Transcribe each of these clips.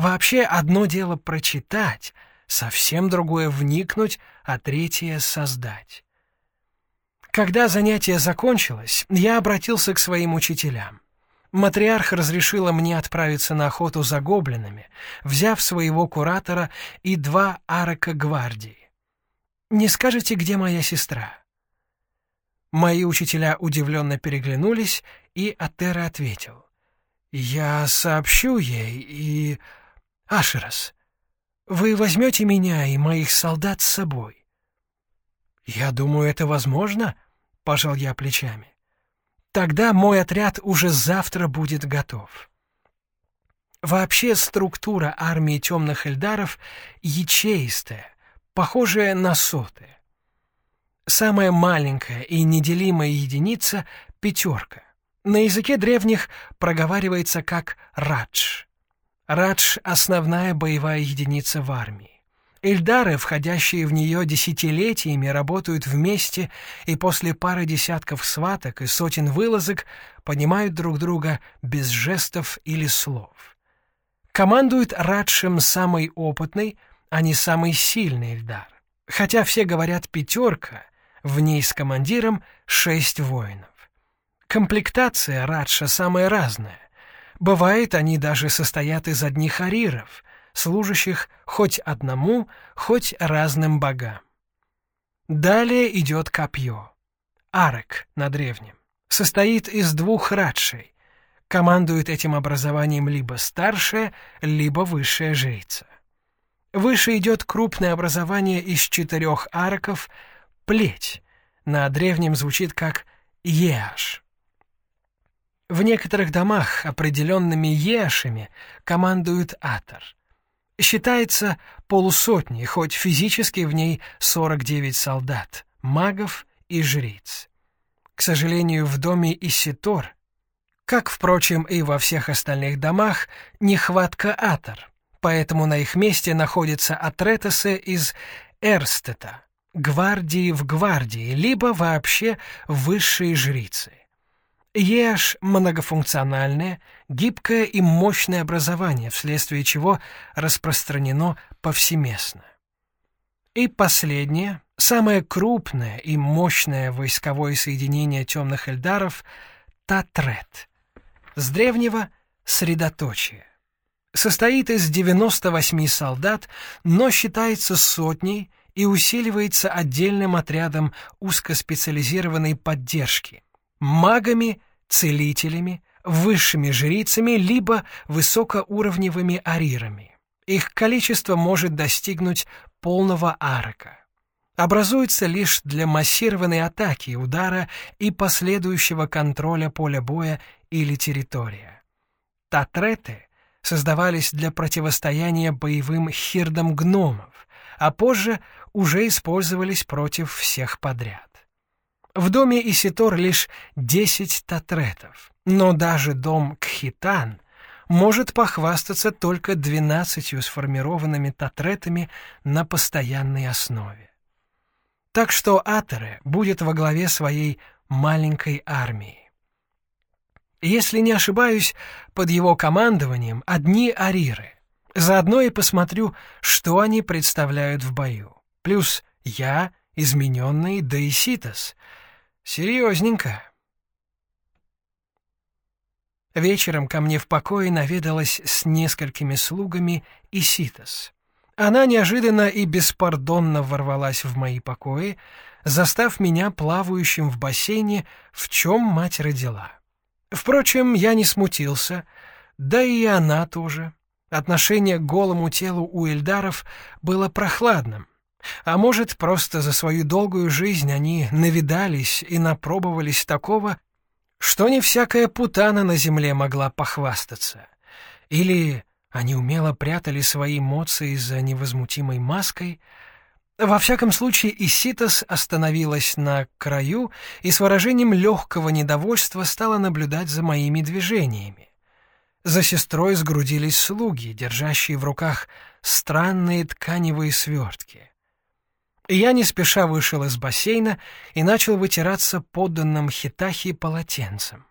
Вообще одно дело прочитать, совсем другое вникнуть, а третье — создать. Когда занятие закончилось, я обратился к своим учителям. Матриарх разрешила мне отправиться на охоту за гоблинами, взяв своего куратора и два арака гвардии. «Не скажете, где моя сестра?» Мои учителя удивленно переглянулись, и Атера ответил. «Я сообщу ей, и... Ашерас, вы возьмете меня и моих солдат с собой?» «Я думаю, это возможно», — пожал я плечами. Тогда мой отряд уже завтра будет готов. Вообще структура армии темных эльдаров ячеистая, похожая на соты. Самая маленькая и неделимая единица — пятерка. На языке древних проговаривается как «радж». Радж — основная боевая единица в армии. Эльдары, входящие в нее десятилетиями, работают вместе и после пары десятков сваток и сотен вылазок понимают друг друга без жестов или слов. Командует Радшем самый опытный, а не самый сильный Эльдар. Хотя все говорят «пятерка», в ней с командиром шесть воинов. Комплектация Радша самая разная. Бывает, они даже состоят из одних ариров — служащих хоть одному, хоть разным богам. Далее идет копье. Арек на древнем. Состоит из двух радшей. Командует этим образованием либо старшая, либо высшая жрица. Выше идет крупное образование из четырех арков — плеть. На древнем звучит как «еаш». В некоторых домах определенными еашами командует атор — Считается полусотней, хоть физически в ней 49 солдат, магов и жриц. К сожалению, в доме Иситор, как, впрочем, и во всех остальных домах, нехватка атор, поэтому на их месте находятся атретесы из Эрстета, гвардии в гвардии, либо вообще высшие жрицы. Еш — многофункциональное, гибкое и мощное образование, вследствие чего распространено повсеместно. И последнее, самое крупное и мощное войсковое соединение темных эльдаров — Татрет. С древнего — средоточие. Состоит из 98 солдат, но считается сотней и усиливается отдельным отрядом узкоспециализированной поддержки — магами, целителями, высшими жрицами либо высокоуровневыми арирами. Их количество может достигнуть полного арака. Образуется лишь для массированной атаки, удара и последующего контроля поля боя или территории. Татреты создавались для противостояния боевым хирдам гномов, а позже уже использовались против всех подряд. В доме Иситор лишь десять татретов, но даже дом Кхитан может похвастаться только двенадцатью сформированными татретами на постоянной основе. Так что Атере будет во главе своей маленькой армии. Если не ошибаюсь, под его командованием одни ариры. Заодно и посмотрю, что они представляют в бою. Плюс я, измененный Деиситас — Серьезненько. Вечером ко мне в покое наведалась с несколькими слугами Иситас. Она неожиданно и беспардонно ворвалась в мои покои, застав меня плавающим в бассейне, в чем мать родила. Впрочем, я не смутился, да и она тоже. Отношение к голому телу у Эльдаров было прохладным, а может, просто за свою долгую жизнь они навидались и напробовались такого, что не всякая путана на земле могла похвастаться. Или они умело прятали свои эмоции за невозмутимой маской. Во всяком случае, Иситос остановилась на краю и с выражением легкого недовольства стала наблюдать за моими движениями. За сестрой сгрудились слуги, держащие в руках странные тканевые свертки. Я не спеша вышел из бассейна и начал вытираться подданным Хитахи полотенцем.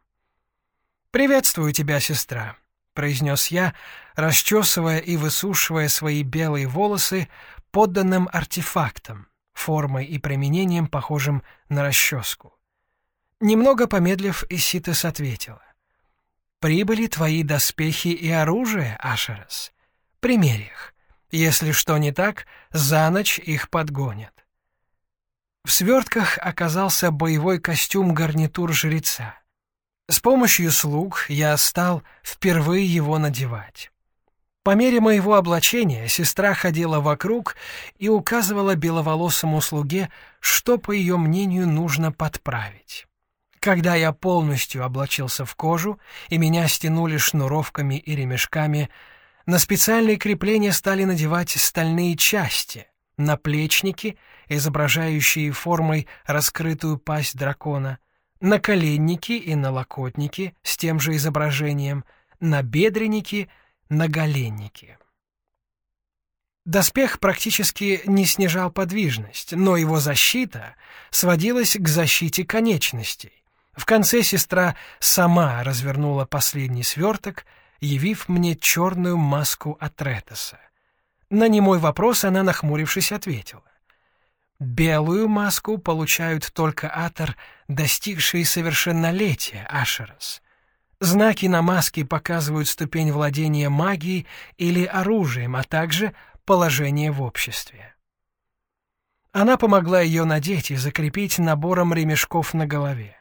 «Приветствую тебя, сестра», — произнес я, расчесывая и высушивая свои белые волосы подданным артефактом, формой и применением, похожим на расческу. Немного помедлив, Иситес ответила. «Прибыли твои доспехи и оружие, Ашерас. Примерь их. Если что не так, за ночь их подгонят». В свертках оказался боевой костюм-гарнитур жреца. С помощью слуг я стал впервые его надевать. По мере моего облачения сестра ходила вокруг и указывала беловолосому слуге, что, по ее мнению, нужно подправить. Когда я полностью облачился в кожу и меня стянули шнуровками и ремешками, на специальные крепления стали надевать стальные части, наплечники, изображающие формой раскрытую пасть дракона, наколенники и налокотники с тем же изображением, набедренники, наголенники. Доспех практически не снижал подвижность, но его защита сводилась к защите конечностей. В конце сестра сама развернула последний сверток, явив мне черную маску Атретеса. На немой вопрос она, нахмурившись, ответила. «Белую маску получают только атор, достигшие совершеннолетия, Ашерас. Знаки на маске показывают ступень владения магией или оружием, а также положение в обществе». Она помогла ее надеть и закрепить набором ремешков на голове.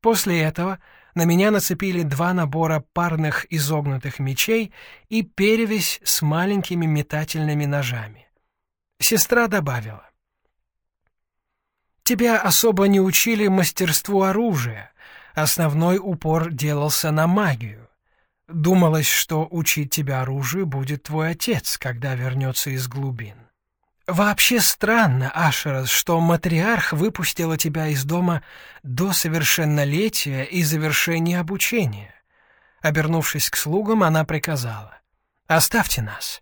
После этого на меня нацепили два набора парных изогнутых мечей и перевязь с маленькими метательными ножами. Сестра добавила. «Тебя особо не учили мастерству оружия, основной упор делался на магию. Думалось, что учить тебя оружию будет твой отец, когда вернется из глубин. Вообще странно, Ашерас, что матриарх выпустила тебя из дома до совершеннолетия и завершения обучения. Обернувшись к слугам, она приказала. «Оставьте нас».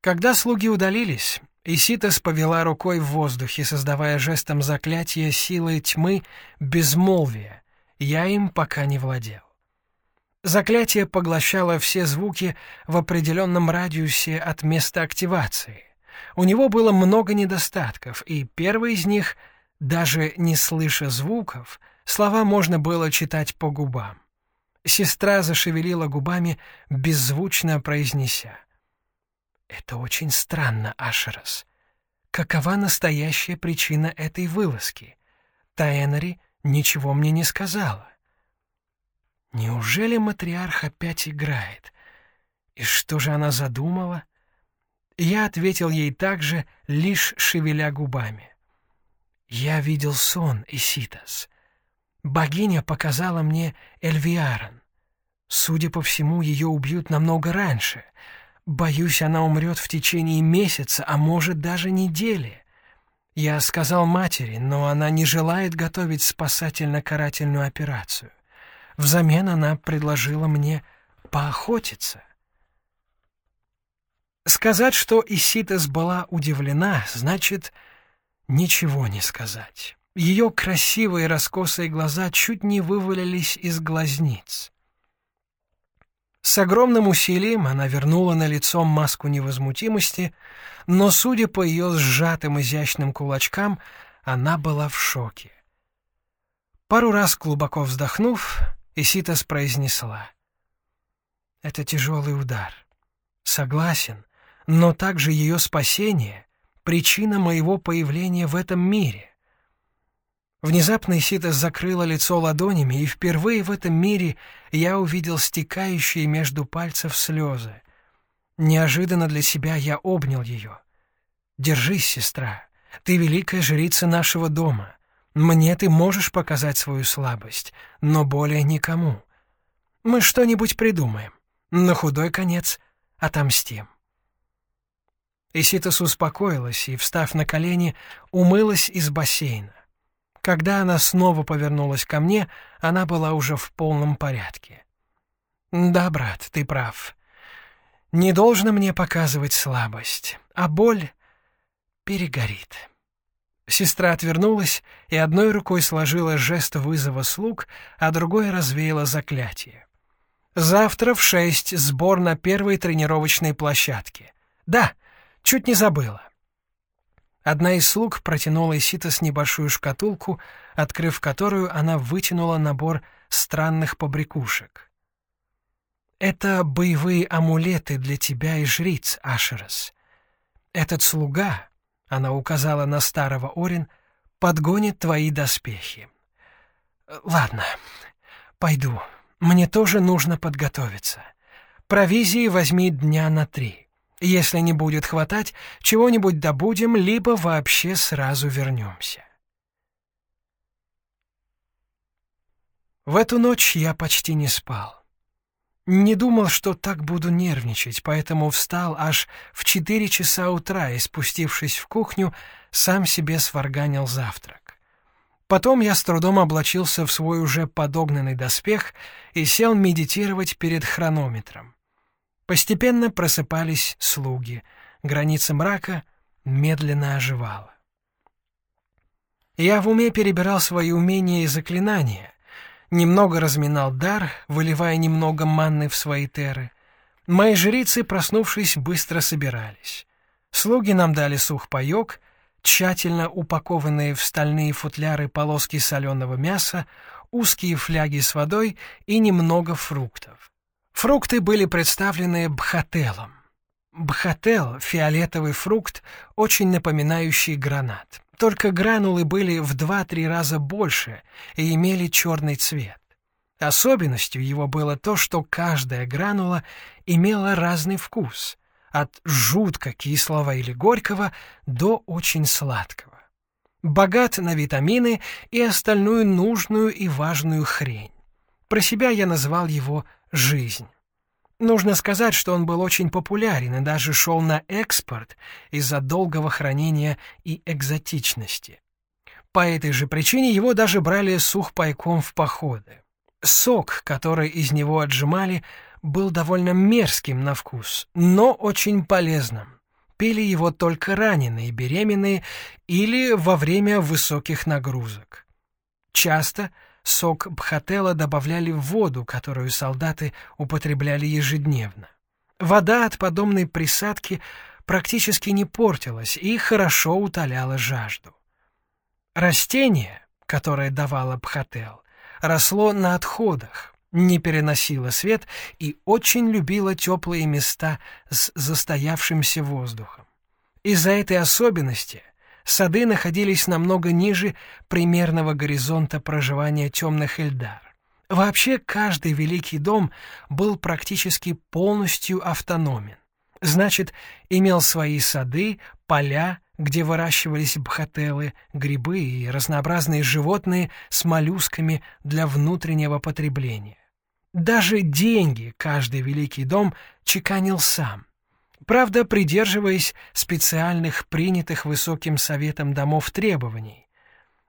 Когда слуги удалились, Иситас повела рукой в воздухе, создавая жестом заклятия силой тьмы безмолвия. Я им пока не владел. Заклятие поглощало все звуки в определенном радиусе от места активации. У него было много недостатков, и первый из них, даже не слыша звуков, слова можно было читать по губам. Сестра зашевелила губами, беззвучно произнеся. «Это очень странно, Ашерас. Какова настоящая причина этой вылазки? Таэнари ничего мне не сказала. Неужели матриарх опять играет? И что же она задумала?» Я ответил ей также, лишь шевеля губами. «Я видел сон, Иситас. Богиня показала мне Эльвиарон. Судя по всему, ее убьют намного раньше. Боюсь, она умрет в течение месяца, а может, даже недели. Я сказал матери, но она не желает готовить спасательно-карательную операцию. Взамен она предложила мне поохотиться». Сказать, что Иситес была удивлена, значит ничего не сказать. Ее красивые раскосые глаза чуть не вывалились из глазниц. С огромным усилием она вернула на лицо маску невозмутимости, но, судя по ее сжатым изящным кулачкам, она была в шоке. Пару раз глубоко вздохнув, Иситас произнесла. «Это тяжелый удар. Согласен, но также ее спасение — причина моего появления в этом мире. Внезапно Исита закрыла лицо ладонями, и впервые в этом мире я увидел стекающие между пальцев слезы. Неожиданно для себя я обнял ее. «Держись, сестра, ты великая жрица нашего дома. Мне ты можешь показать свою слабость, но более никому. Мы что-нибудь придумаем. На худой конец отомстим». Иситас успокоилась и, встав на колени, умылась из бассейна. Когда она снова повернулась ко мне, она была уже в полном порядке. «Да, брат, ты прав. Не должно мне показывать слабость, а боль перегорит». Сестра отвернулась и одной рукой сложила жест вызова слуг, а другой развеяла заклятие. Завтра в шесть сбор на первой тренировочной площадке. Да, чуть не забыла. Одна из слуг протянула Иситас небольшую шкатулку, открыв которую она вытянула набор странных побрякушек. «Это боевые амулеты для тебя и жриц, Ашерас. Этот слуга, — она указала на старого Орин, — подгонит твои доспехи. Ладно, пойду». Мне тоже нужно подготовиться. Провизии возьми дня на три. Если не будет хватать, чего-нибудь добудем, либо вообще сразу вернемся. В эту ночь я почти не спал. Не думал, что так буду нервничать, поэтому встал аж в четыре часа утра и, спустившись в кухню, сам себе сварганил завтрак. Потом я с трудом облачился в свой уже подогнанный доспех и сел медитировать перед хронометром. Постепенно просыпались слуги. Граница мрака медленно оживала. Я в уме перебирал свои умения и заклинания, немного разминал дар, выливая немного манны в свои теры. Мои жрицы, проснувшись, быстро собирались. Слуги нам дали сухпайок — тщательно упакованные в стальные футляры полоски соленого мяса, узкие фляги с водой и немного фруктов. Фрукты были представлены бхателом. Бхател — фиолетовый фрукт, очень напоминающий гранат. Только гранулы были в два-три раза больше и имели черный цвет. Особенностью его было то, что каждая гранула имела разный вкус — от жутко кислого или горького до очень сладкого. Богат на витамины и остальную нужную и важную хрень. Про себя я назвал его «жизнь». Нужно сказать, что он был очень популярен и даже шел на экспорт из-за долгого хранения и экзотичности. По этой же причине его даже брали сухпайком в походы. Сок, который из него отжимали, был довольно мерзким на вкус, но очень полезным. Пили его только раненые, беременные или во время высоких нагрузок. Часто сок бхателла добавляли в воду, которую солдаты употребляли ежедневно. Вода от подобной присадки практически не портилась и хорошо утоляла жажду. Растение, которое давало бхател, росло на отходах, не переносила свет и очень любила теплые места с застоявшимся воздухом. Из-за этой особенности сады находились намного ниже примерного горизонта проживания темных эльдар. Вообще каждый великий дом был практически полностью автономен. Значит, имел свои сады, поля, где выращивались бхателы, грибы и разнообразные животные с моллюсками для внутреннего потребления. Даже деньги каждый великий дом чеканил сам. Правда, придерживаясь специальных принятых высоким советом домов требований,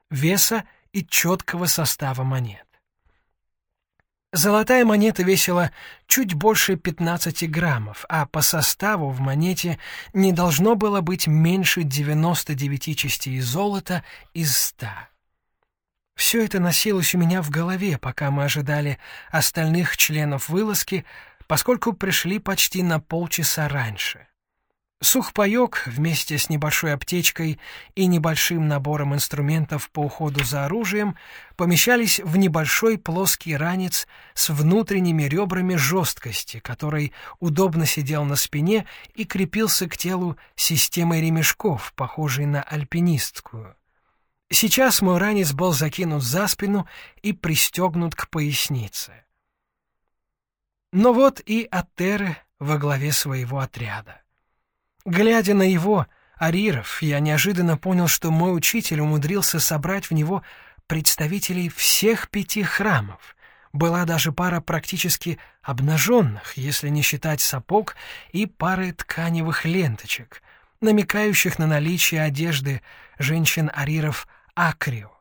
веса и четкого состава монет. Золотая монета весила чуть больше 15 граммов, а по составу в монете не должно было быть меньше 99 частей золота из 100. Все это носилось у меня в голове, пока мы ожидали остальных членов вылазки, поскольку пришли почти на полчаса раньше. Сухпайок вместе с небольшой аптечкой и небольшим набором инструментов по уходу за оружием помещались в небольшой плоский ранец с внутренними ребрами жесткости, который удобно сидел на спине и крепился к телу системой ремешков, похожей на альпинистскую. Сейчас мой ранец был закинут за спину и пристегнут к пояснице. Но вот и Атеры во главе своего отряда. Глядя на его, Ариров, я неожиданно понял, что мой учитель умудрился собрать в него представителей всех пяти храмов. Была даже пара практически обнаженных, если не считать сапог, и пары тканевых ленточек, намекающих на наличие одежды женщин-ариров Акрио.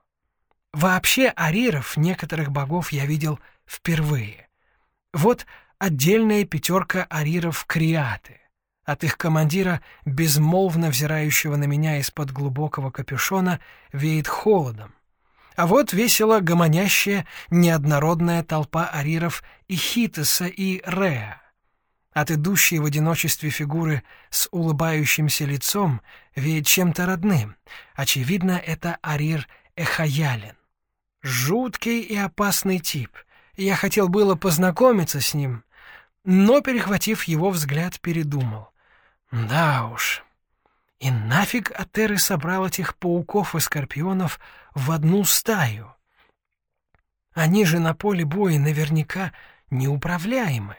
Вообще ариров некоторых богов я видел впервые. Вот отдельная пятерка ариров Криаты. От их командира, безмолвно взирающего на меня из-под глубокого капюшона, веет холодом. А вот весело гомонящая неоднородная толпа ариров и Хитеса, и Реа. От идущей в одиночестве фигуры с улыбающимся лицом веет чем-то родным. Очевидно, это Арир Эхаялин. Жуткий и опасный тип. Я хотел было познакомиться с ним, но, перехватив его взгляд, передумал. Да уж. И нафиг Атеры собрал этих пауков и скорпионов в одну стаю? Они же на поле боя наверняка неуправляемы.